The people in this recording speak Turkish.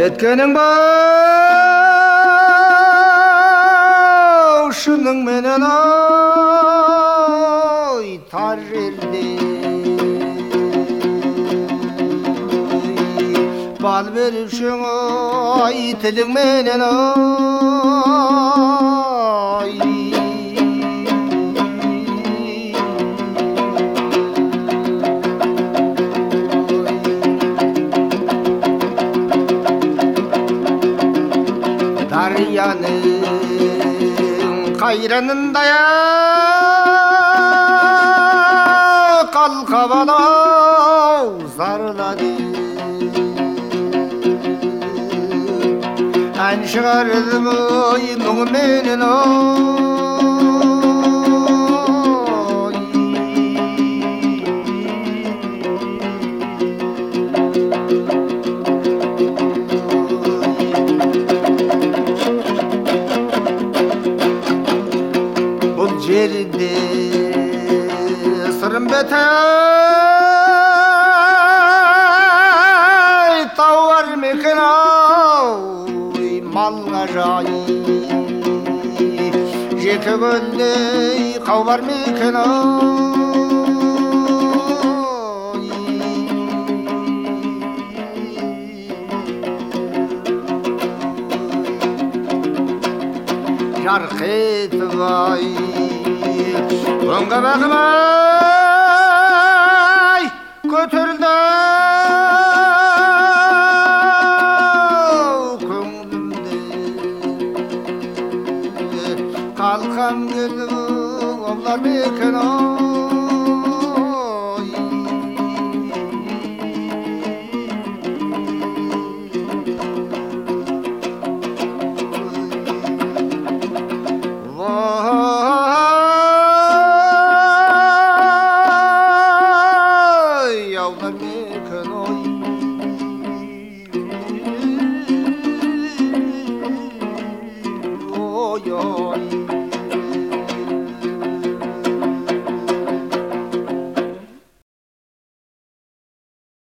кеткенің бау шының менен ай тар жерде бал берушің ай тілің менен ай daryanın kayranında ya kalkabala zarladı en şardım oy mu'minin oy жерде сырым бітей тауар мекен ау малға жай жеті көлдей қау бар мекен ау چرخی توایی رنگ بغمای کتردن kalkan gülüm onlar bir kenar 嘆くのい